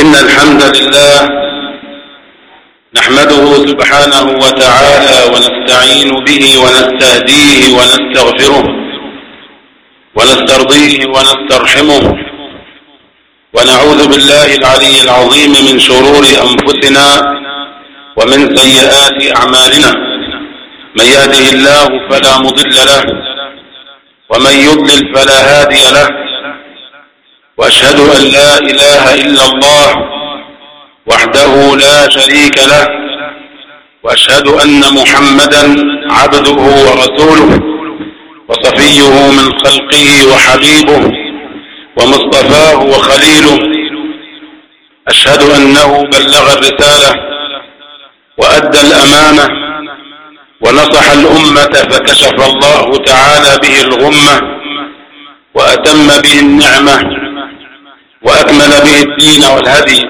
إن الحمد لله نحمده سبحانه وتعالى ونستعين به ونستهديه ونستغفره ونسترضيه ونسترحمه ونعوذ بالله العلي العظيم من شرور أنفسنا ومن سيئات أعمالنا من يهده الله فلا مضل له ومن يضلل فلا هادي له وأشهد أن لا إله إلا الله وحده لا شريك له وأشهد أن محمدا عبده ورسوله وصفيه من خلقه وحبيبه ومصطفاه وخليله. أشهد أنه بلغ الرسالة وأدى الأمانة ونصح الأمة فكشف الله تعالى به الغمة وأتم به النعمة وأكمل به الدين والهدي.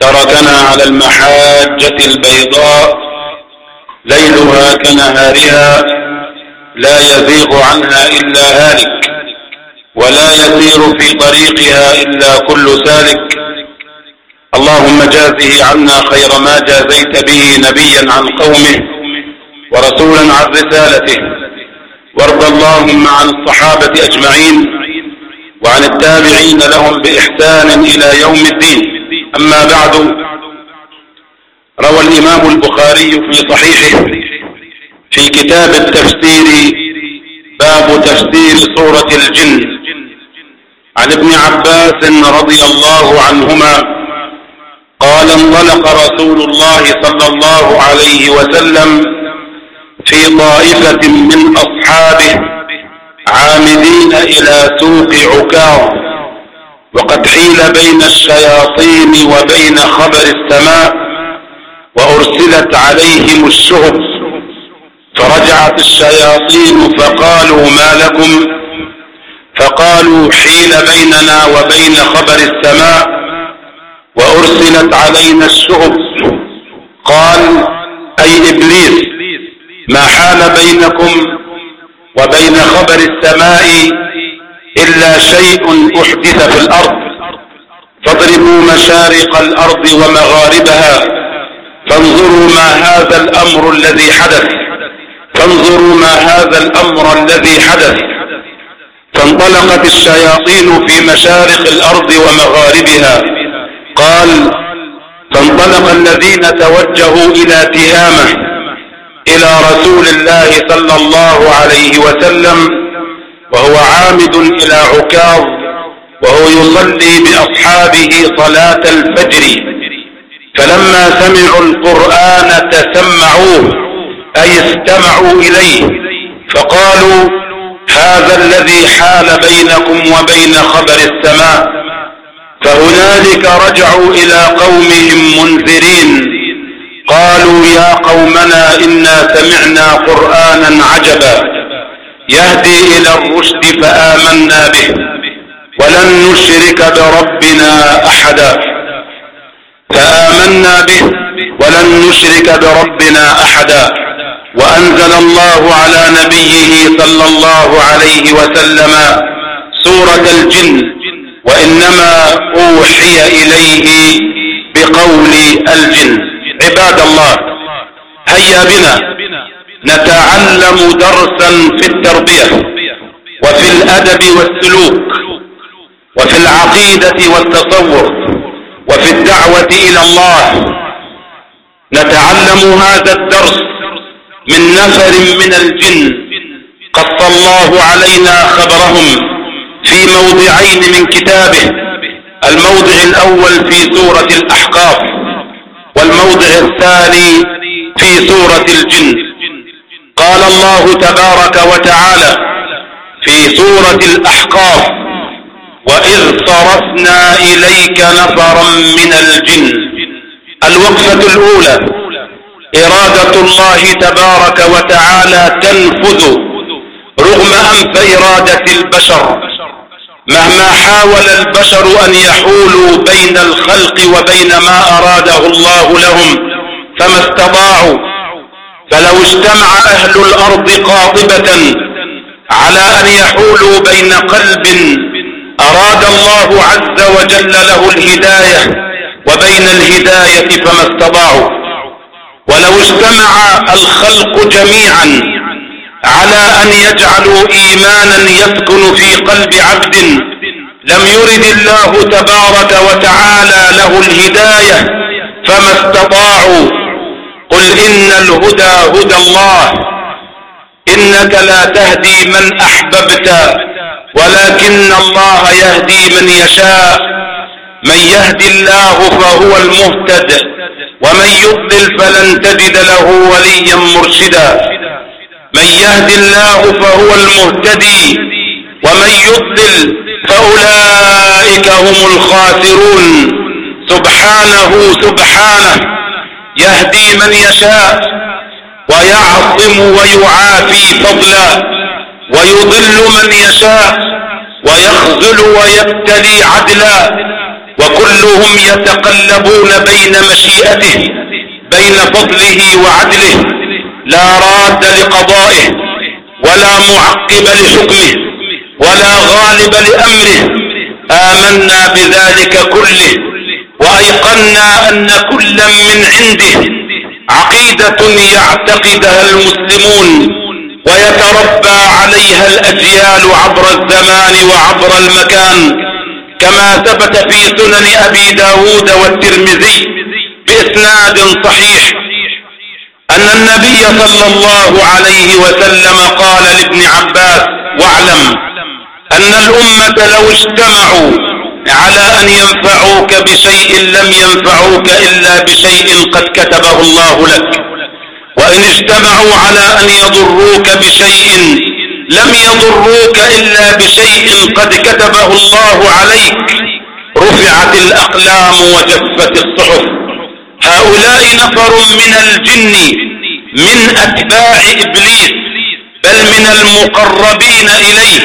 تركنا على المحاجة البيضاء ليلها كنهارها لا يزيغ عنها إلا هالك ولا يسير في طريقها إلا كل سالك. اللهم جازه عنا خير ما جازيت به نبيا عن قومه ورسولا عن رسالته. وارض اللهم عن الصحابة أجمعين. وعن التابعين لهم بإحسان إلى يوم الدين. أما بعد روى الإمام البخاري في صحيحه في كتاب التفسير باب تفسير سورة الجن. عن ابن عباس رضي الله عنهما قال انطلق رسول الله صلى الله عليه وسلم في طائفة من أصحابه عامدين إلى سوق عكاظ. وقد حيل بين الشياطين وبين خبر السماء وأرسلت عليهم الشهب. فرجعت الشياطين فقالوا ما لكم؟ فقالوا حيل بيننا وبين خبر السماء وأرسلت علينا الشهب. قال أي إبليس ما حال بينكم؟ وبين خبر السماء إلا شيء أحدث في الأرض. فاضربوا مشارق الأرض ومغاربها. فانظروا ما هذا الأمر الذي حدث. فانظروا ما هذا الأمر الذي حدث. فانطلقت الشياطين في مشارق الأرض ومغاربها. قال فانطلق الذين توجهوا إلى تهامة. إلى رسول الله صلى الله عليه وسلم وهو عامد إلى عكاظ وهو يصلي بأصحابه صلاة الفجر. فلما سمعوا القرآن تسمعوه أي استمعوا إليه فقالوا هذا الذي حال بينكم وبين خبر السماء فهنالك رجعوا إلى قومهم منذرين. قالوا يا قومنا إنا سمعنا قرآنا عجبا يهدي إلى الرشد فآمنا به ولن نشرك بربنا أحدا فآمنا به ولن نشرك بربنا أحدا وأنزل الله على نبيه صلى الله عليه وسلم سورة الجن وإنما أوحي إليه بقول الجن عباد الله هيا بنا. نتعلم درسا في التربية وفي الأدب والسلوك وفي العقيدة والتصور وفي الدعوة إلى الله. نتعلم هذا الدرس من نفر من الجن. قص الله علينا خبرهم في موضعين من كتابه الموضع الأول في سورة الأحقاف. والموضع الثاني في سورة الجن. قال الله تبارك وتعالى في سورة الأحقاف وإذ صرفنا إليك نفرا من الجن. الوقفة الأولى إرادة الله تبارك وتعالى تنفذ رغم أنف إرادة البشر. مهما حاول البشر أن يحولوا بين الخلق وبين ما أراده الله لهم فما استطاعوا فلو اجتمع أهل الأرض قاطبة على أن يحولوا بين قلب أراد الله عز وجل له الهداية وبين الهداية فما استطاعوا. ولو اجتمع الخلق جميعا على أن يجعلوا إيمانا يسكن في قلب عبد لم يرد الله تبارك وتعالى له الهداية فما استطاعوا. قل إن الهدى هدى الله. إنك لا تهدي من أحببت ولكن الله يهدي من يشاء. من يهدي الله فهو المهتد ومن يضلل فلن تجد له وليا مرشدا. من يهدي الله فهو المهتدي ومن يضلل فأولئك هم الخاسرون. سبحانه سبحانه يهدي من يشاء ويعصم ويعافي فضلا ويضل من يشاء ويخذل ويبتلي عدلا وكلهم يتقلبون بين مشيئته بين فضله وعدله. لا راد لقضائه ولا معقب لحكمه ولا غالب لأمره. آمنا بذلك كله وأيقنا أن كلا من عنده عقيدة يعتقدها المسلمون ويتربى عليها الأجيال عبر الزمان وعبر المكان. كما ثبت في سنن أبي داود والترمذي بإسناد صحيح. النبي صلى الله عليه وسلم قال لابن عباس واعلم أن الأمة لو اجتمعوا على أن ينفعوك بشيء لم ينفعوك إلا بشيء قد كتبه الله لك. وإن اجتمعوا على أن يضروك بشيء لم يضروك إلا بشيء قد كتبه الله عليك. رفعت الأقلام وجفت الصحف. هؤلاء نفر من الجن من أتباع إبليس بل من المقربين إليه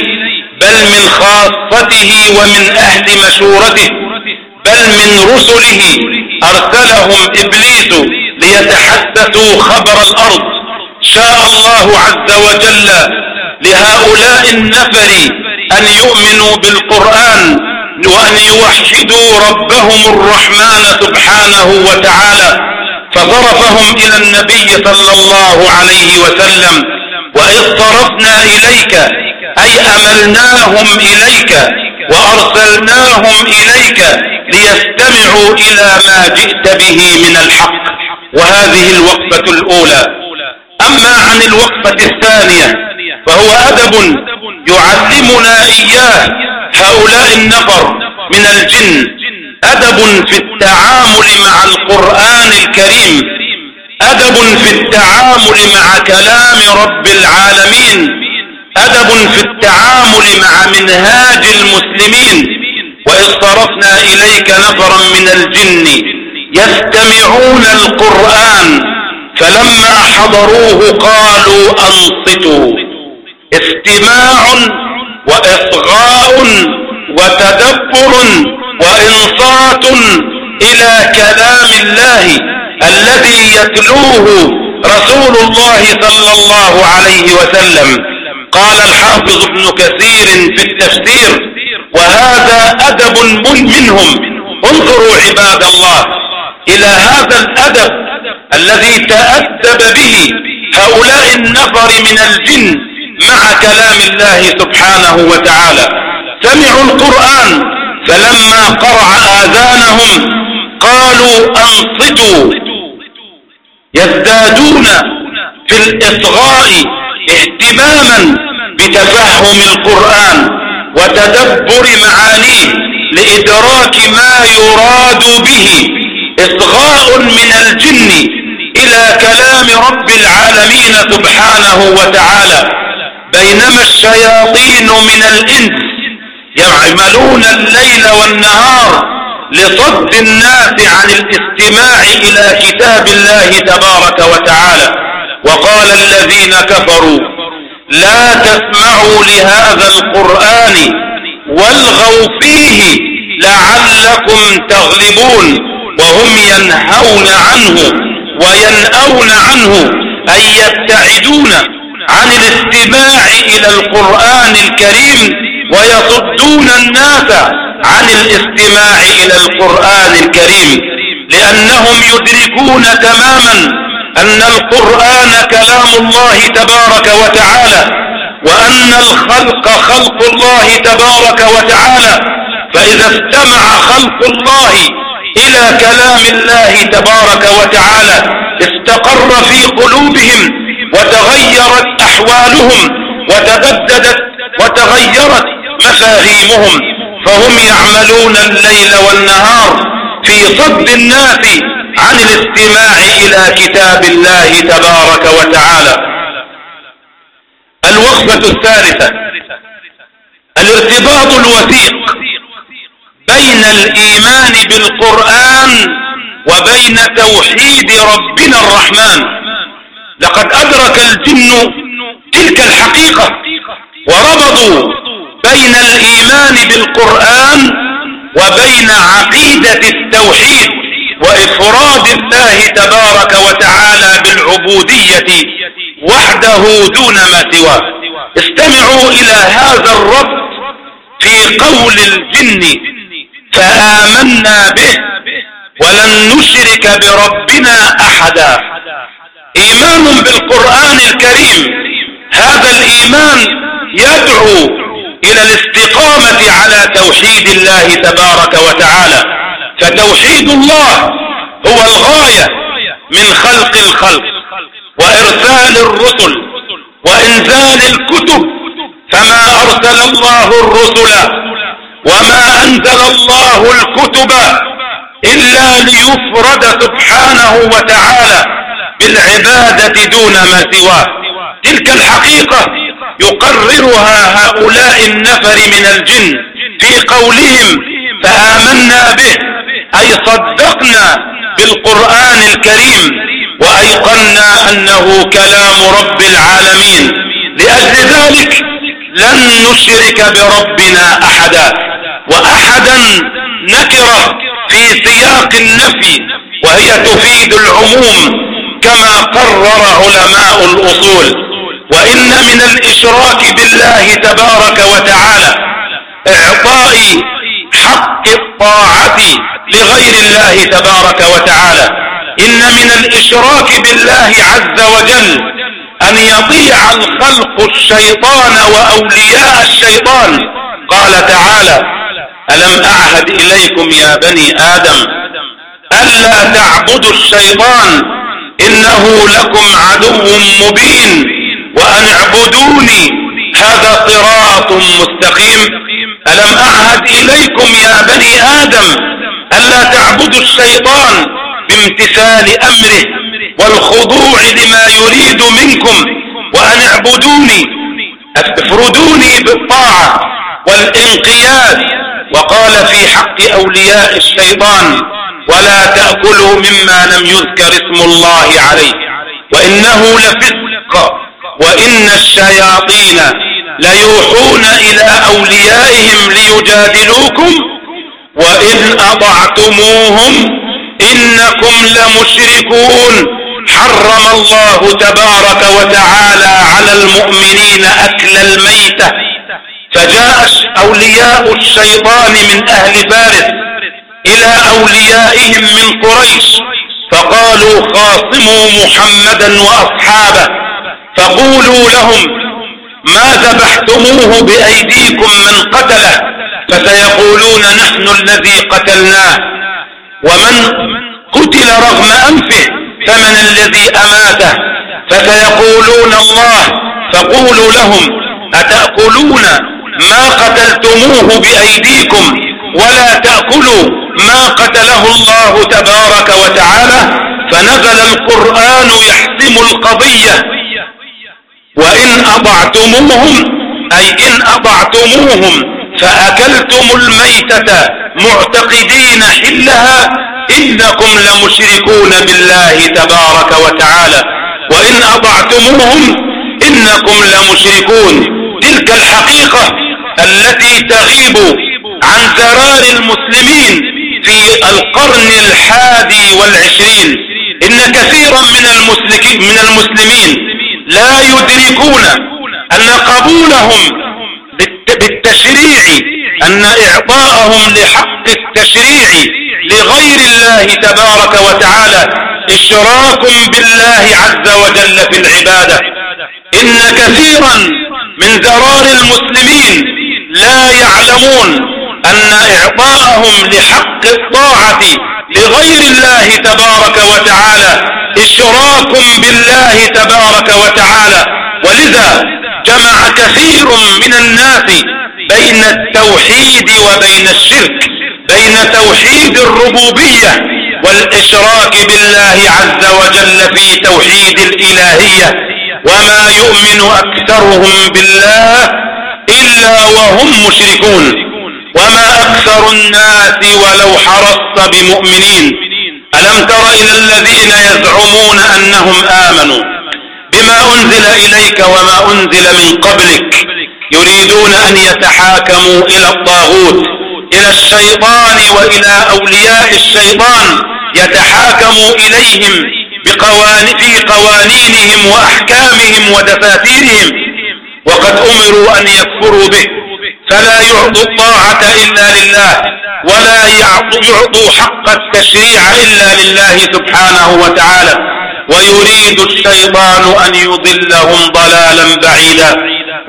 بل من خاصته ومن أهل مشورته بل من رسله أرسلهم إبليس ليتحدثوا خبر الأرض شاء الله عز وجل لهؤلاء النفر أن يؤمنوا بالقرآن وأن يوحدوا ربهم الرحمن سبحانه وتعالى. فصرفهم إلى النبي صلى الله عليه وسلم وإذ صرفنا إليك أي أملناهم إليك وأرسلناهم إليك ليستمعوا إلى ما جئت به من الحق. وهذه الوقفة الأولى. أما عن الوقفة الثانية فهو أدب يعلمنا إياه هؤلاء النفر من الجن. أدب في التعامل مع القرآن الكريم. أدب في التعامل مع كلام رب العالمين. أدب في التعامل مع منهاج المسلمين. وإذ صرفنا إليك نفرا من الجن يستمعون القرآن فلما حضروه قالوا أنصتوا استماع وإصغاء وتدبر. وإنصات إلى كلام الله الذي يتلوه رسول الله صلى الله عليه وسلم. قال الحافظ ابن كثير في التفسير وهذا أدب منهم. انظروا عباد الله إلى هذا الأدب الذي تأدب به هؤلاء النفر من الجن مع كلام الله سبحانه وتعالى. سمعوا القرآن فلما قرع آذانهم قالوا أنصتوا. يزدادون في الإصغاء اهتماما بتفهم القرآن وتدبر معانيه لإدراك ما يراد به. إصغاء من الجن إلى كلام رب العالمين سبحانه وتعالى. بينما الشياطين من الإنس يعملون الليل والنهار لصد الناس عن الاستماع إلى كتاب الله تبارك وتعالى. وقال الذين كفروا لا تسمعوا لهذا القرآن والغوا فيه لعلكم تغلبون. وهم ينهون عنه وينأون عنه أي يبتعدون عن الاستماع إلى القرآن الكريم ويصدون الناس عن الاستماع إلى القرآن الكريم لأنهم يدركون تماما أن القرآن كلام الله تبارك وتعالى وأن الخلق خلق الله تبارك وتعالى. فإذا استمع خلق الله إلى كلام الله تبارك وتعالى استقر في قلوبهم وتغيرت أحوالهم وتبددت وتغيرت مفاهيمهم فهم يعملون الليل والنهار في صد الناس عن الاستماع إلى كتاب الله تبارك وتعالى. الوقفة الثالثة الارتباط الوثيق بين الإيمان بالقرآن وبين توحيد ربنا الرحمن. لقد أدرك الجن تلك الحقيقة وربطوا بين الإيمان بالقرآن وبين عقيدة التوحيد وإفراد الله تبارك وتعالى بالعبودية وحده دون ما سواه. استمعوا إلى هذا الربط في قول الجن فآمنا به ولن نشرك بربنا أحدا. إيمان بالقرآن الكريم هذا الإيمان يدعو إلى الاستقامة على توحيد الله تبارك وتعالى. فتوحيد الله هو الغاية من خلق الخلق وإرسال الرسل وإنزال الكتب. فما أرسل الله الرسل وما أنزل الله الكتب إلا ليفرد سبحانه وتعالى بالعبادة دون ما سواه. تلك الحقيقة يقررها هؤلاء النفر من الجن في قولهم فآمنا به أي صدقنا بالقرآن الكريم وأيقنا أنه كلام رب العالمين. لأجل ذلك لن نشرك بربنا أحدا وأحدا نكرة في سياق النفي وهي تفيد العموم كما قرر علماء الأصول. وإن من الإشراك بالله تبارك وتعالى إعطاء حق الطاعة لغير الله تبارك وتعالى. إن من الإشراك بالله عز وجل أن يطيع الخلق الشيطان وأولياء الشيطان. قال تعالى ألم أعهد إليكم يا بني آدم ألا تعبدوا الشيطان إنه لكم عدو مبين. وان اعبدوني. هذا صراط مستقيم. ألم أعهد إليكم يا بني آدم الا تعبدوا الشيطان بامتثال أمره والخضوع لما يريد منكم وأن اعبدوني. أفردوني بالطاعة والانقياد. وقال في حق أولياء الشيطان ولا تأكلوا مما لم يذكر اسم الله عليه. وإنه لفسق. وإن الشياطين ليوحون إلى أوليائهم ليجادلوكم وإن أطعتموهم إنكم لمشركون. حرم الله تبارك وتعالى على المؤمنين أكل الميتة فجاء أولياء الشيطان من أهل فارس إلى أوليائهم من قريش فقالوا خاصموا محمدا وأصحابه. فقولوا لهم ما ذبحتموه بأيديكم من قتله؟ فسيقولون نحن الذي قتلناه. ومن قتل رغم أنفه فمن الذي أماته؟ فسيقولون الله. فقولوا لهم أتأكلون ما قتلتموه بأيديكم؟ ولا تأكلوا ما قتله الله تبارك وتعالى؟ فنزل القرآن يحسم القضية. وإن أضعتموهم أي إن أضعتموهم فأكلتم الميتة معتقدين حلها إنكم لمشركون بالله تبارك وتعالى. وإن أضعتموهم إنكم لمشركون. تلك الحقيقة التي تغيب عن زرار المسلمين في القرن الحادي والعشرين. إن كثيرا من المسلمين لا يدركون ان قبولهم بالتشريع أن إعطاءهم لحق التشريع لغير الله تبارك وتعالى. إشراك بالله عز وجل في العبادة. إن كثيرا من ذرار المسلمين لا يعلمون أن إعطاءهم لحق الطاعة لغير الله تبارك وتعالى إشراك بالله تبارك وتعالى. ولذا جمع كثير من الناس بين التوحيد وبين الشرك بين توحيد الربوبية والإشراك بالله عز وجل في توحيد الإلهية. وما يؤمن أكثرهم بالله إلا وهم مشركون. وما أكثر الناس ولو حرصت بمؤمنين. ألم تر إلى الذين يزعمون أنهم آمنوا بما أنزل إليك وما أنزل من قبلك يريدون أن يتحاكموا إلى الطاغوت إلى الشيطان وإلى أولياء الشيطان يتحاكموا إليهم بقوان في قوانينهم وأحكامهم ودفاتيرهم وقد أمروا أن يكفروا به. فلا يعطوا الطاعة إلا لله ولا يعطوا حق التشريع إلا لله سبحانه وتعالى. ويريد الشيطان أن يضلهم ضلالا بعيدا.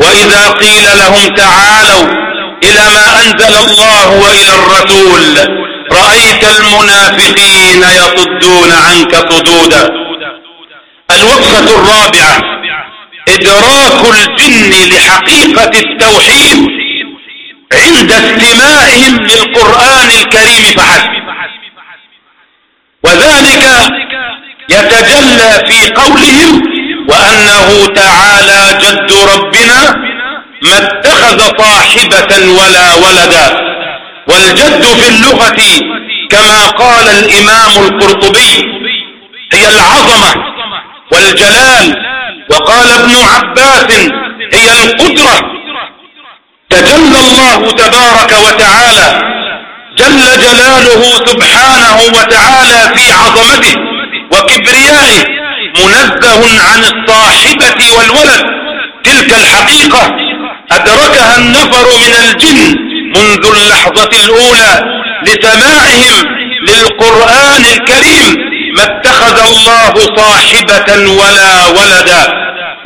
وإذا قيل لهم تعالوا إلى ما أنزل الله وإلى الرسول رأيت المنافقين يصدون عنك صدودا. الوقفة الرابعة إدراك الجن لحقيقة التوحيد. عند استماعهم للقرآن الكريم فحسب. وذلك يتجلى في قولهم وأنه تعالى جد ربنا ما اتخذ صاحبة ولا ولدا. والجد في اللغة كما قال الإمام القرطبي هي العظمة والجلال. وقال ابن عباس هي القدرة. تجلى الله تبارك وتعالى جل جلاله سبحانه وتعالى في عظمته وكبريائه منزه عن الصاحبة والولد. تلك الحقيقة أدركها النفر من الجن منذ اللحظة الأولى لسماعهم للقرآن الكريم ما اتخذ الله صاحبة ولا ولدا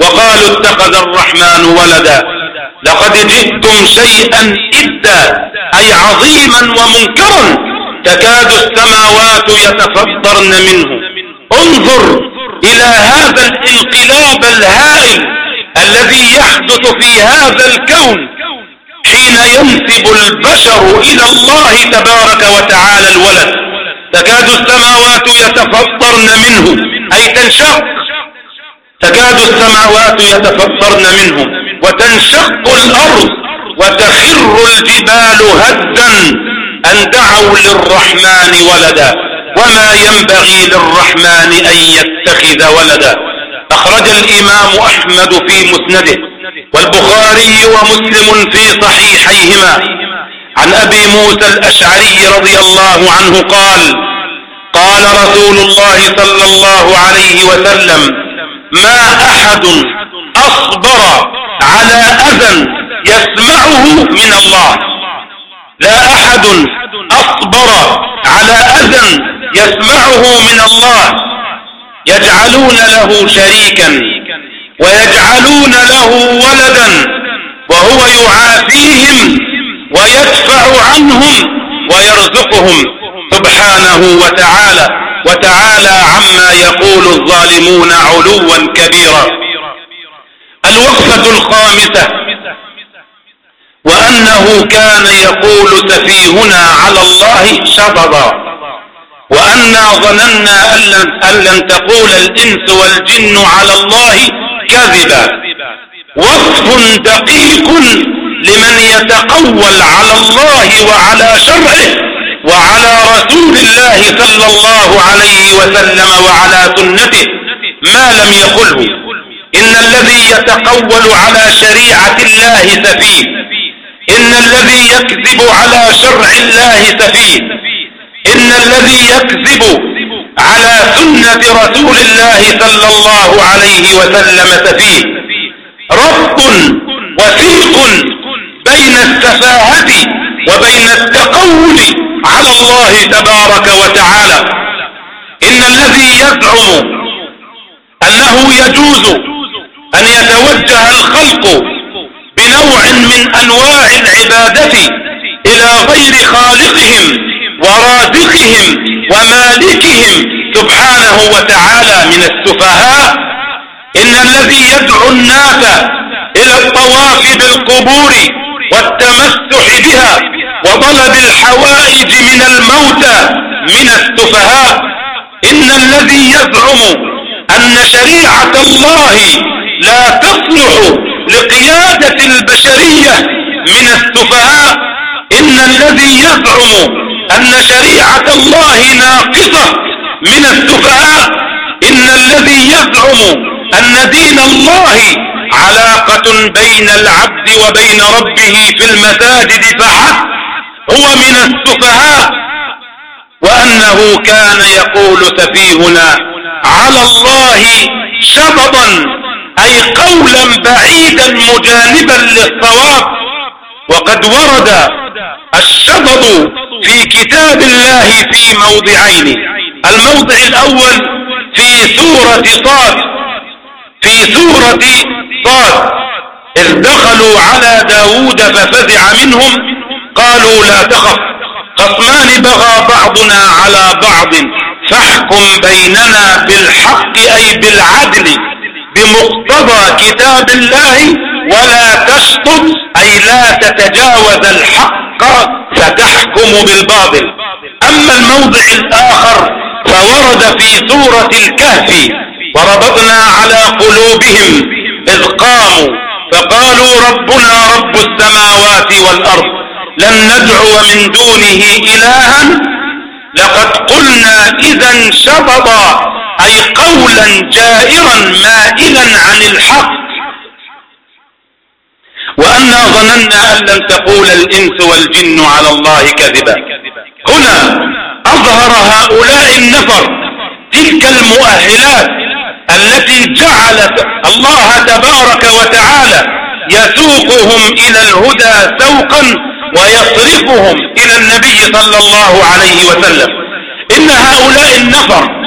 وقالوا اتخذ الرحمن ولدا. لقد جئتم شيئا إدا أي عظيما ومنكرا تكاد السماوات يتفطرن منه. انظر إلى هذا الانقلاب الهائل الذي يحدث في هذا الكون حين ينسب البشر إلى الله تبارك وتعالى الولد. تكاد السماوات يتفطرن منه. أي تنشق. تكاد السماوات يتفطرن منه. وتنشق الأرض وتخر الجبال هدا أن دعوا للرحمن ولدا وما ينبغي للرحمن أن يتخذ ولدا. أخرج الإمام أحمد في مسنده والبخاري ومسلم في صحيحيهما. عن أبي موسى الأشعري رضي الله عنه قال قال رسول الله صلى الله عليه وسلم ما أحد أصبر على أذى يسمعه من الله. لا أحد أصبر على أذى يسمعه من الله. يجعلون له شريكا ويجعلون له ولدا وهو يعافيهم ويدفع عنهم ويرزقهم. سبحانه وتعالى وتعالى عما يقول الظالمون علوا كبيرا. الوقفة الخامسة. وأنه كان يقول سفيهنا على الله شططا. وأنا ظننا أن لن تقول الإنس والجن على الله كذبا. وصف دقيق لمن يتقول على الله وعلى شرعه وعلى رسول الله صلى الله عليه وسلم وعلى سنته ما لم يقله. إن الذي يتقول على شريعة الله سفيه. إن الذي يكذب على شرع الله سفيه. إن الذي يكذب على سنة رسول الله صلى الله عليه وسلم سفيه. رب وثيق بين السفاهة وبين التقول على الله تبارك وتعالى. إن الذي يزعم أنه يجوز أن يتوجه الخلق بنوع من أنواع العبادة إلى غير خالقهم ورازقهم ومالكهم سبحانه وتعالى من السفهاء. إن الذي يدعو الناس إلى الطواف بالقبور والتمسح بها وطلب الحوائج من الموتى من السفهاء إن الذي يزعم أن شريعة الله لا تصلح لقيادة البشرية من السفهاء إن الذي يزعم أن شريعة الله ناقصة من السفهاء إن الذي يزعم أن دين الله علاقة بين العبد وبين ربه في المساجد فحسب هو من السفهاء وأنه كان يقول سفيهنا على الله شبطا أي قولا بعيدا مجانبا للصواب. وقد ورد الشبط في كتاب الله في موضعين. الموضع الأول في سورة صاد. في سورة صاد. إذ دخلوا على داود ففزع منهم. قالوا لا تخف. خصمان بغى بعضنا على بعض. فاحكم بيننا بالحق أي بالعدل. بمقتضى كتاب الله ولا تشطط أي لا تتجاوز الحق فتحكم بالباطل. أما الموضع الآخر فورد في سورة الكهف وربطنا على قلوبهم إذ قاموا فقالوا ربنا رب السماوات والأرض لن ندعو من دونه إلها لقد قلنا إذا شططا أي قولا جائرا مائلا عن الحق. وأنا ظننا أن لن تقول الإنس والجن على الله كذبا. هنا أظهر هؤلاء النفر تلك المؤهلات التي جعلت الله تبارك وتعالى يسوقهم إلى الهدى سوقا ويصرفهم إلى النبي صلى الله عليه وسلم. إن هؤلاء النفر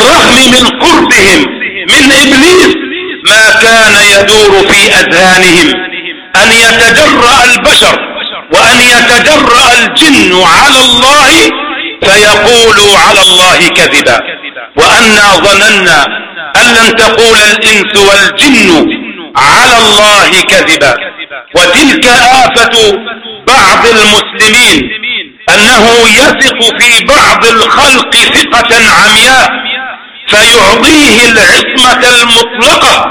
بالرغم من قربهم. من إبليس ما كان يدور في أذهانهم. أن يتجرأ البشر وأن يتجرأ الجن على الله فيقولوا على الله كذبا. وأنا ظننا أن لن تقول الإنس والجن على الله كذبا. وتلك آفة بعض المسلمين أنه يثق في بعض الخلق ثقة عمياء. فيعطيه العصمة المطلقة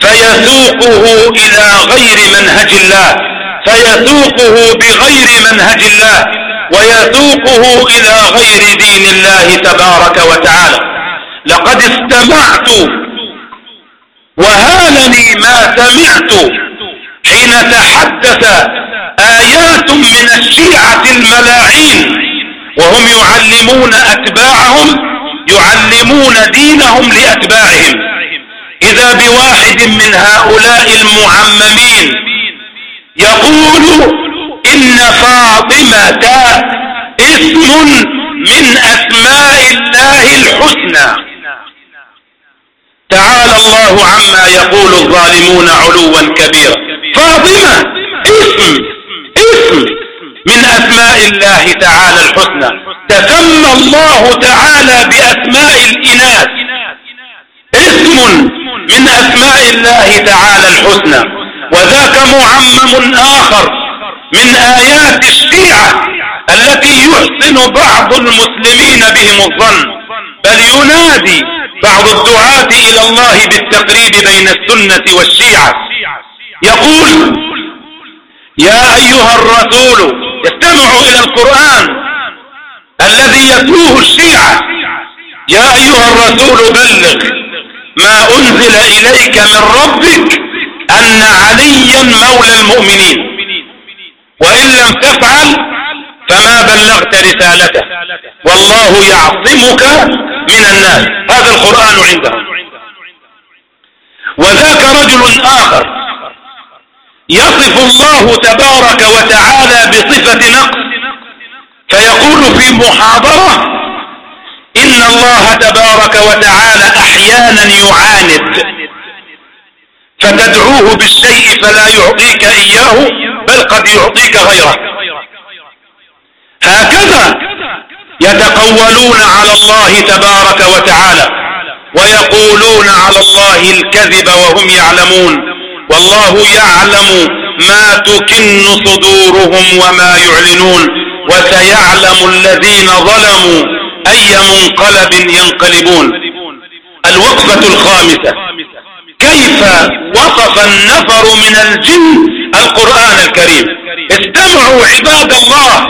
فيسوقه إلى غير منهج الله فيسوقه بغير منهج الله ويسوقه إلى غير دين الله تبارك وتعالى. لقد استمعت وهالني ما سمعت حين تحدث آيات من الشيعة الملاعين وهم يعلمون أتباعهم يعلمون دينهم لأتباعهم. إذا بواحد من هؤلاء المعممين يقول إن فاطمة اسم من أسماء الله الحسنى. تعالى الله عما يقول الظالمون علوا كبيرا. فاطمة اسم اسم. من أسماء الله تعالى الحسنى. تسمى الله تعالى بأسماء الإناث. اسم من أسماء الله تعالى الحسنى. وذاك معمم آخر من آيات الشيعة التي يحسن بعض المسلمين بهم الظن. بل ينادي بعض الدعاة إلى الله بالتقريب بين السنة والشيعة. يقول يا أيها الرسول استمعوا إلى القرآن الذي يتلوه الشيعة. يا أيها الرسول بلغ ما أنزل إليك من ربك أن عليا مولى المؤمنين. وإن لم تفعل فما بلغت رسالته. والله يعصمك من الناس. هذا القرآن عندهم. وذاك رجل آخر يصف الله تبارك وتعالى بصفة نقص فيقول في محاضرة إن الله تبارك وتعالى أحيانا يعاند. فتدعوه بالشيء فلا يعطيك إياه بل قد يعطيك غيره. هكذا يتقولون على الله تبارك وتعالى ويقولون على الله الكذب وهم يعلمون. والله يعلم ما تكن صدورهم وما يعلنون وسيعلم الذين ظلموا أي منقلب ينقلبون. الوقفة الخامسة كيف وصف النفر من الجن؟ القرآن الكريم. استمعوا عباد الله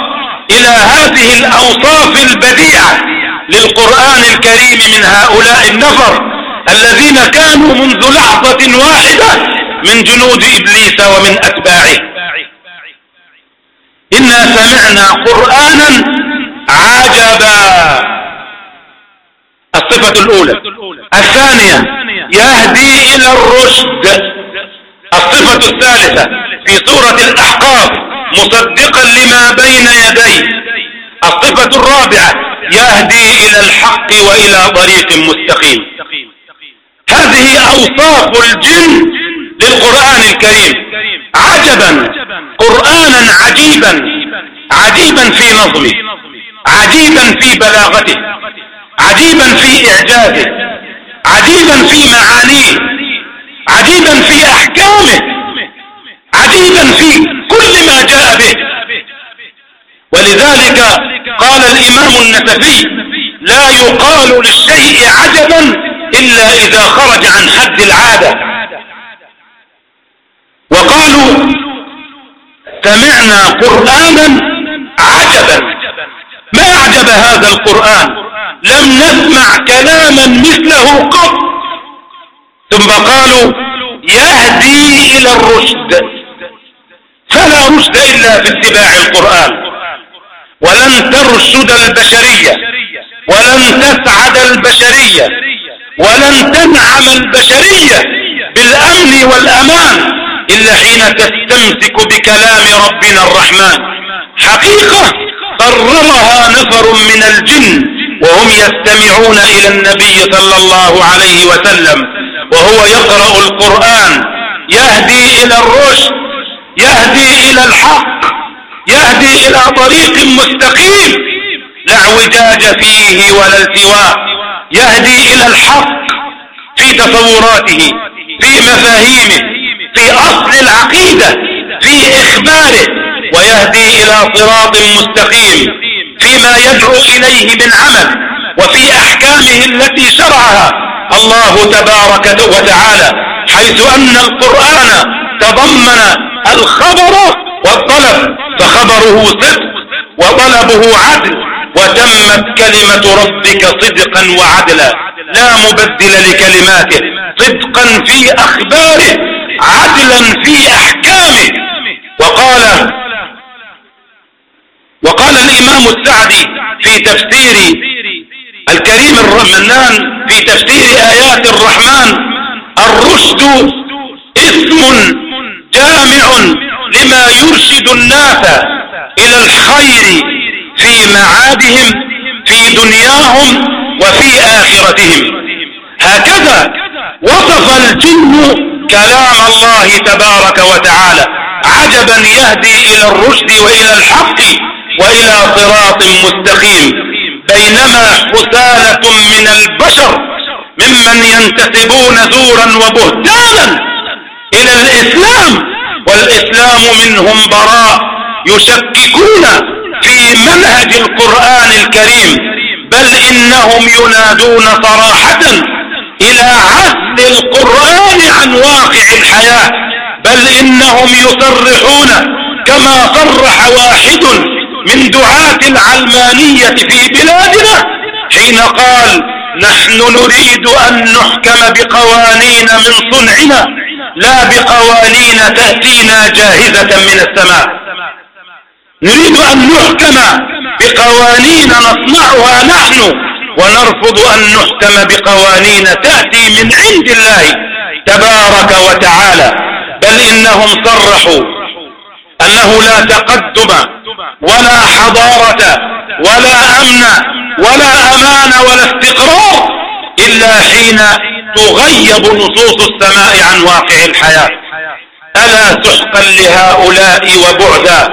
إلى هذه الأوصاف البديعة للقرآن الكريم من هؤلاء النفر الذين كانوا منذ لحظة واحدة من جنود إبليس ومن أتباعه. إنا سمعنا قرآنا عجبا. الصفة الأولى. الثانية يهدي إلى الرشد. الصفة الثالثة في سورة الأحقاف مصدقا لما بين يديه الصفة الرابعة يهدي إلى الحق وإلى طريق مستقيم. هذه أوصاف الجن للقرآن الكريم. عجبا قرآنا عجيبا عجيبا في نظمه عجيبا في بلاغته عجيبا في إعجازه عجيبا في معانيه عجيبا في أحكامه عجيبا في كل ما جاء به. ولذلك قال الإمام النسفي لا يقال للشيء عجبا إلا إذا خرج عن حد العادة. وقالوا سمعنا قرآنا عجبا. ما أعجب هذا القرآن؟ لم نسمع كلاما مثله قط. ثم قالوا يهدي إلى الرشد. فلا رشد إلا في اتباع القرآن. ولن ترشد البشرية. ولن تسعد البشرية. ولن تنعم البشرية بالأمن والأمان. إلا حين تستمسك بكلام ربنا الرحمن. حقيقة قررها نفر من الجن وهم يستمعون إلى النبي صلى الله عليه وسلم وهو يقرأ القرآن يهدي إلى الرشد يهدي إلى الحق يهدي إلى طريق مستقيم لا اعوجاج فيه ولا التواء يهدي إلى الحق في تصوراته في مفاهيمه. في أصل العقيدة في إخباره ويهدي إلى صراط مستقيم فيما يدعو إليه من عمل وفي أحكامه التي شرعها. الله تبارك وتعالى حيث أن القرآن تضمن الخبر والطلب فخبره صدق وطلبه عدل وتمت كلمة ربك صدقا وعدلا لا مبدل لكلماته صدقا في أخباره. عدلا في أحكامه. وقال وقال الإمام السعدي في تفسير الكريم الرمنان في تفسير آيات الرحمن الرشد اسم جامع لما يرشد الناس إلى الخير في معادهم في دنياهم وفي آخرتهم. هكذا وصف الجن كلام الله تبارك وتعالى. عجبا يهدي إلى الرشد وإلى الحق وإلى صراط مستقيم. بينما حسالة من البشر ممن ينتسبون زورا وبهتانا إلى الإسلام والإسلام منهم براء يشككون في منهج القرآن الكريم. بل إنهم ينادون صراحة إلى عزل القرآن عن واقع الحياة بل إنهم يصرحون كما صرح واحد من دعاة العلمانية في بلادنا حين قال نحن نريد أن نحكم بقوانين من صنعنا لا بقوانين تأتينا جاهزة من السماء. نريد أن نحكم بقوانين نصنعها نحن ونرفض أن نحكم بقوانين تأتي من عند الله تبارك وتعالى. بل إنهم صرحوا أنه لا تقدم ولا حضارة ولا أمن ولا أمان ولا استقرار إلا حين تغيب نصوص السماء عن واقع الحياة. ألا سحقا لهؤلاء وبعدا؟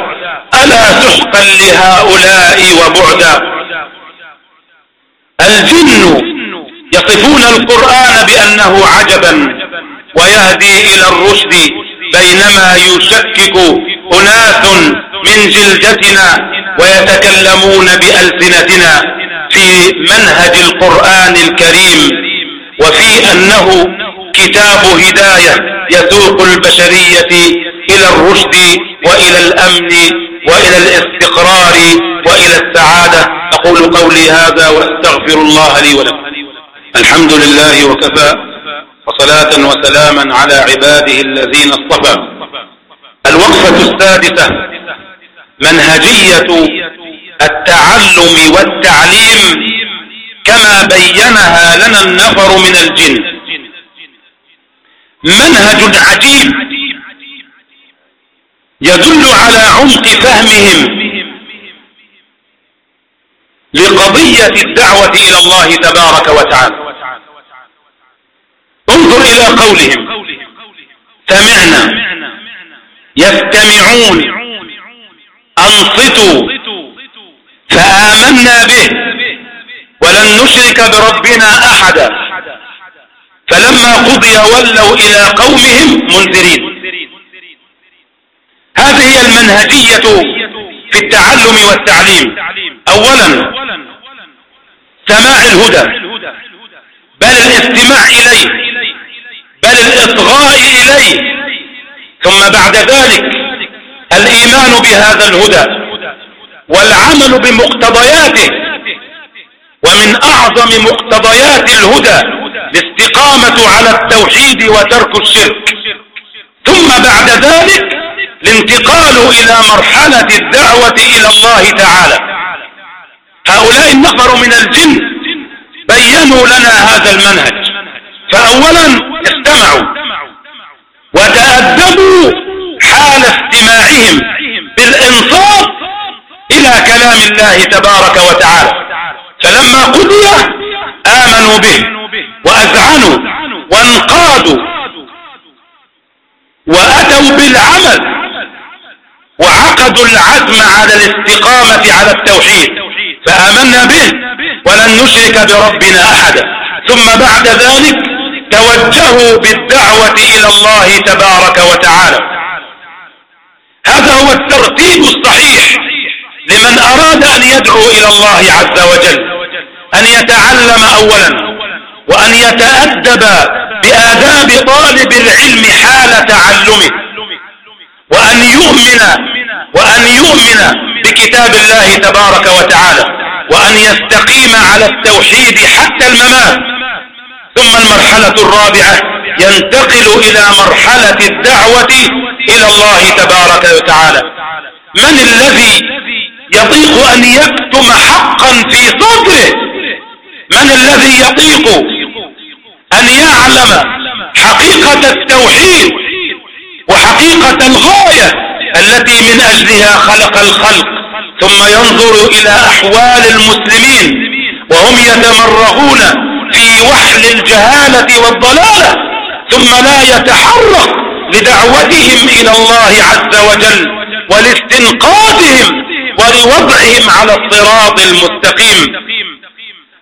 ألا سحقا لهؤلاء وبعدا؟ الجن يصفون القرآن بأنه عجبا ويهدي إلى الرشد. بينما يشكك أناس من جلدتنا ويتكلمون بألسنتنا في منهج القرآن الكريم وفي أنه كتاب هداية يسوق البشرية إلى الرشد وإلى الأمن وإلى الاستقرار وإلى السعادة. أقول قولي هذا وأستغفر الله لي ولكم. الحمد لله وكفى وصلاة وسلاما على عباده الذين اصطفى. الوقفة السادسة منهجية التعلم والتعليم كما بينها لنا النفر من الجن. منهج عجيب يدل على عمق فهمهم لقضية الدعوة إلى الله تبارك وتعالى. انظر إلى قولهم. سمعنا. يستمعون. أنصتوا. فآمنا به. ولن نشرك بربنا أحدا. فلما قضي ولوا إلى قومهم منذرين. هذه هي المنهجية في التعلم والتعليم. أولا سماع الهدى. بل الاستماع إليه. بل الإصغاء إليه. ثم بعد ذلك الإيمان بهذا الهدى والعمل بمقتضياته ومن أعظم مقتضيات الهدى الاستقامة على التوحيد وترك الشرك. ثم بعد ذلك الانتقال إلى مرحلة الدعوة إلى الله تعالى. هؤلاء النفر من الجن بينوا لنا هذا المنهج. فأولا استمعوا وتأدبوا حال استماعهم بالإنصات إلى كلام الله تبارك وتعالى. فلما قضي آمنوا به وأذعنوا وانقادوا وأتوا بالعمل وعقدوا العزم على الاستقامة على التوحيد. فآمنا به ولن نشرك بربنا أحدا. ثم بعد ذلك توجهوا بالدعوة إلى الله تبارك وتعالى. هذا هو الترتيب الصحيح لمن أراد أن يدعو إلى الله عز وجل أن يتعلم أولا وأن يتأدب بآداب طالب العلم حال تعلمه وأن يؤمن وأن يؤمن بكتاب الله تبارك وتعالى وأن يستقيم على التوحيد حتى الممات. ثم المرحلة الرابعة ينتقل إلى مرحلة الدعوة إلى الله تبارك وتعالى. من الذي يطيق أن يكتم حقا في صدره؟ من الذي يطيق أن يعلم حقيقة التوحيد وحقيقة الغاية التي من أجلها خلق الخلق؟ ثم ينظر إلى أحوال المسلمين وهم يتمرغون في وحل الجهالة والضلالة ثم لا يتحرك لدعوتهم إلى الله عز وجل ولاستنقاذهم ولوضعهم على الصراط المستقيم.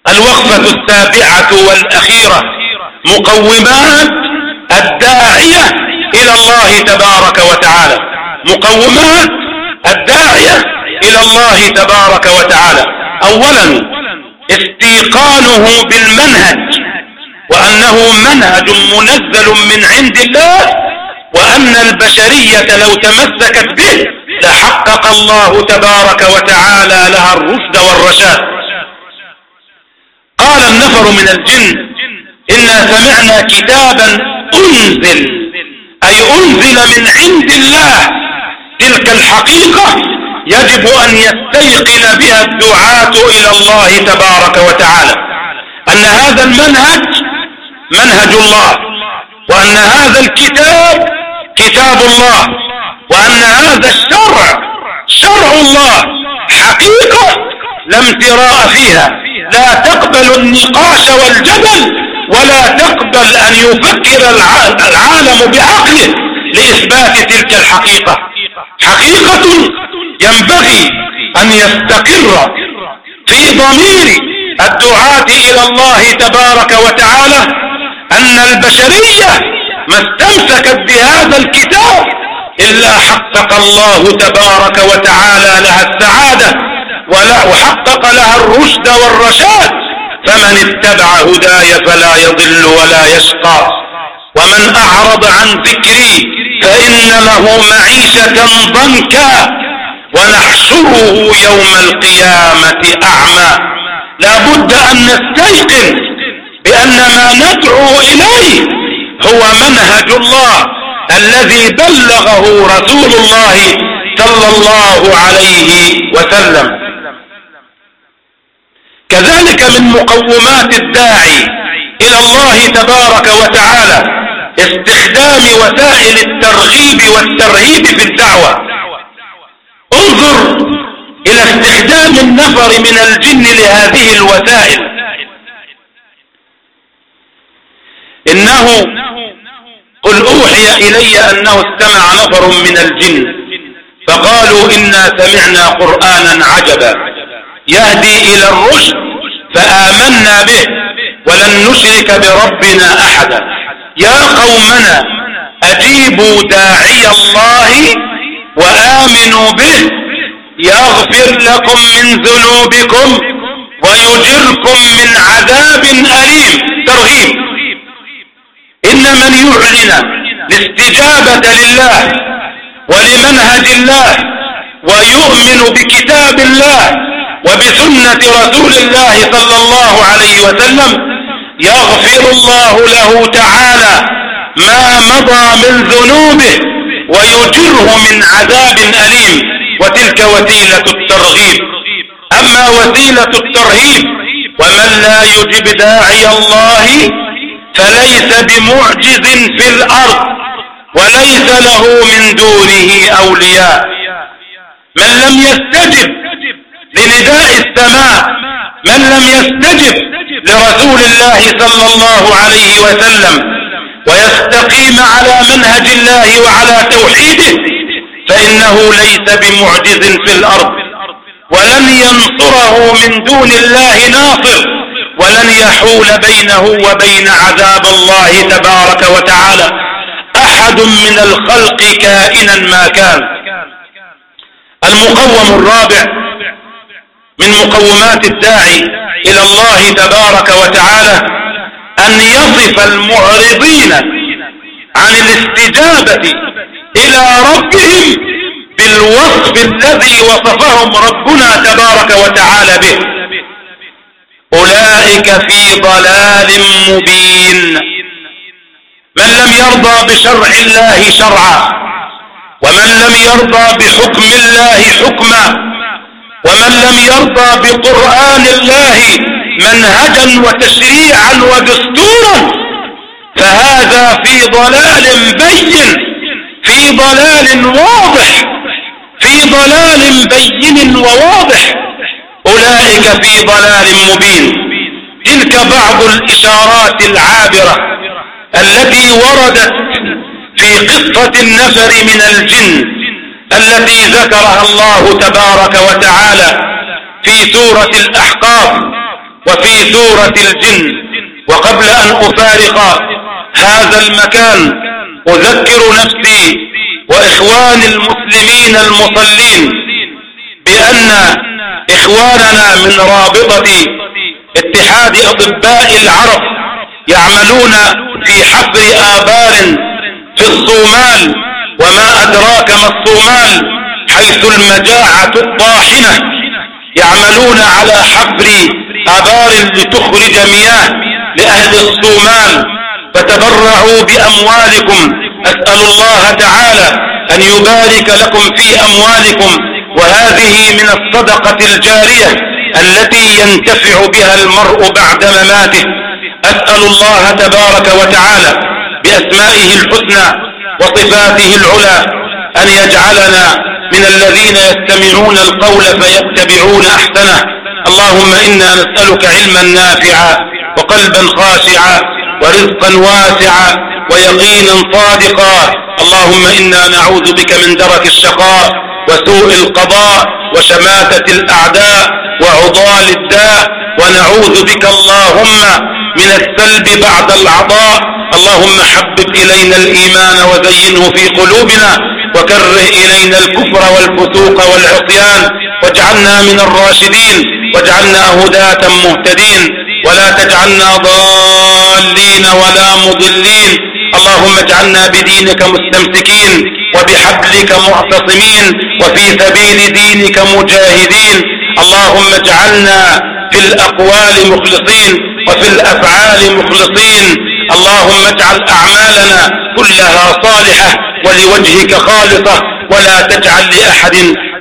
الوقفة السابعة والأخيرة مقومات الداعية إلى الله تبارك وتعالى. مقومات الداعية إلى الله تبارك وتعالى. أولا استيقانه بالمنهج وأنه منهج منزل من عند الله وأن البشرية لو تمسكت به لحقق الله تبارك وتعالى لها الرشد والرشاد. قال النفر من الجن إنا سمعنا كتابا أنزل أي أنزل من عند الله تلك الحقيقة يجب أن يستيقن بها الدعاة إلى الله تبارك وتعالى. أن هذا المنهج منهج الله وأن هذا الكتاب كتاب الله وأن هذا الشرع شرع الله حقيقة لا امتراء فيها. لا تقبل النقاش والجدل ولا تقبل أن يفكر العالم بعقله لإثبات تلك الحقيقة. حقيقة ينبغي أن يستقر في ضمير الدعاة إلى الله تبارك وتعالى أن البشرية ما استمسكت بهذا الكتاب إلا حقق الله تبارك وتعالى لها السعادة وحقق لها الرشد والرشاد. فمن اتبع هداي فلا يضل ولا يشقى. ومن أعرض عن ذكري فإن له معيشة ضنكا. ونحشره يوم القيامة أعمى. لا بد أن نستيقن بأن ما ندعو إليه هو منهج الله الذي بلغه رسول الله صلى الله عليه وسلم. كذلك من مقومات الداعي إلى الله تبارك وتعالى استخدام وسائل الترغيب والترهيب في الدعوة. انظر إلى استخدام النفر من الجن لهذه الوسائل. إنه قل أوحي إلي أنه استمع نفر من الجن فقالوا إنا سمعنا قرآنا عجبا يهدي إلى الرشد فآمنا به ولن نشرك بربنا أحدا. يا قومنا أجيبوا داعي الله وآمنوا به يغفر لكم من ذنوبكم ويجركم من عذاب أليم. ترغيب. إن من يعلن الاستجابة لله ولمنهج الله ويؤمن بكتاب الله وبسنة رسول الله صلى الله عليه وسلم يغفر الله له تعالى ما مضى من ذنوبه ويجره من عذاب أليم. وتلك وسيلة الترغيب. أما وسيلة الترهيب ومن لا يجب داعي الله فليس بمعجز في الأرض وليس له من دونه أولياء. من لم يستجب لنداء السماء من لم يستجب لرسول الله صلى الله عليه وسلم ويستقيم على منهج الله وعلى توحيده فإنه ليس بمعجز في الأرض ولن ينصره من دون الله ناصر ولن يحول بينه وبين عذاب الله تبارك وتعالى أحد من الخلق كائنا ما كان. المقوم الرابع من مقومات الداعي إلى الله تبارك وتعالى أن يصف المعرضين عن الاستجابة إلى ربهم بالوصف الذي وصفهم ربنا تبارك وتعالى به. أولئك في ضلال مبين. من لم يرضى بشرع الله شرعا ومن لم يرضى بحكم الله حكما ومن لم يرضى بقرآن الله منهجا وتشريعا ودستورا فهذا في ضلال بين. في ضلال واضح في ضلال بين وواضح. أولئك في ضلال مبين. تلك بعض الإشارات العابرة التي وردت في قصة النفر من الجن التي ذكرها الله تبارك وتعالى في سورة الأحقاف وفي سورة الجن. وقبل أن أفارق هذا المكان أذكر نفسي وإخوان المسلمين المصلين بأن إخواننا من رابطة اتحاد أطباء العرب يعملون في حفر آبار في الصومال وما أدراك ما الصومال حيث المجاعة الطاحنة يعملون على حفر آبار لتخرج مياه لأهل الصومال. فتبرعوا بأموالكم. أسأل الله تعالى أن يبارك لكم في أموالكم. وهذه من الصدقة الجارية التي ينتفع بها المرء بعد مماته. أسأل الله تبارك وتعالى بأسمائه الحسنى وصفاته العلى أن يجعلنا من الذين يستمعون القول فيتبعون أحسنه. اللهم إنا نسألك علما نافعا وقلبا خاشعا ورزقا واسعا ويقينا صادقا. اللهم إنا نعوذ بك من درك الشقاء وسوء القضاء وشماتة الأعداء وعضال الداء. ونعوذ بك اللهم من السلب بعد العطاء. اللهم حبب إلينا الإيمان وزينه في قلوبنا. وكره إلينا الكفر والفسوق والعصيان. واجعلنا من الراشدين. واجعلنا هداة مهتدين. ولا تجعلنا ضالين ولا مضلين. اللهم اجعلنا بدينك مستمسكين وبحبلك معتصمين وفي سبيل دينك مجاهدين. اللهم اجعلنا في الأقوال مخلصين وفي الأفعال مخلصين. اللهم اجعل أعمالنا كلها صالحة ولوجهك خالصة ولا تجعل لأحد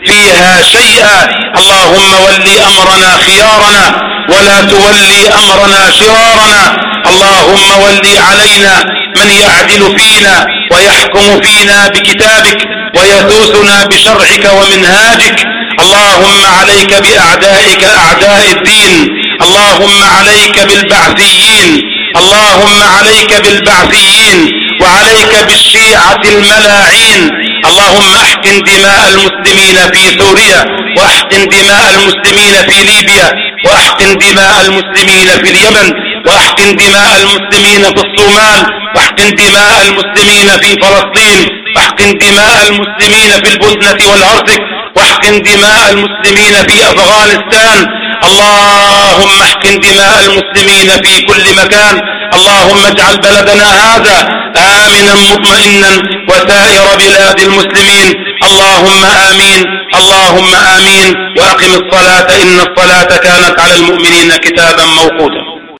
فيها شيئا. اللهم ولي أمرنا خيارنا ولا تولي أمرنا شرارنا. اللهم ولي علينا من يعدل فينا ويحكم فينا بكتابك ويسوسنا بشرعك ومنهاجك. اللهم عليك بأعدائك أعداء الدين. اللهم عليك بالبعثيين. اللهم عليك بالبعثيين. وعليك بالشيعة الملاعين. اللهم احقن دماء المسلمين في سوريا. واحقن دماء المسلمين في ليبيا. واحقن دماء المسلمين في اليمن واحقن دماء المسلمين في الصومال واحقن دماء المسلمين في فلسطين واحقن دماء المسلمين في البوسنة والهرسك واحقن دماء المسلمين في أفغانستان. اللهم احقن دماء المسلمين في كل مكان. اللهم اجعل بلدنا هذا آمنا مطمئنا وسائر بلاد المسلمين. اللهم آمين. اللهم آمين وأقم الصلاة إن الصلاة كانت على المؤمنين كتابا موقوتا.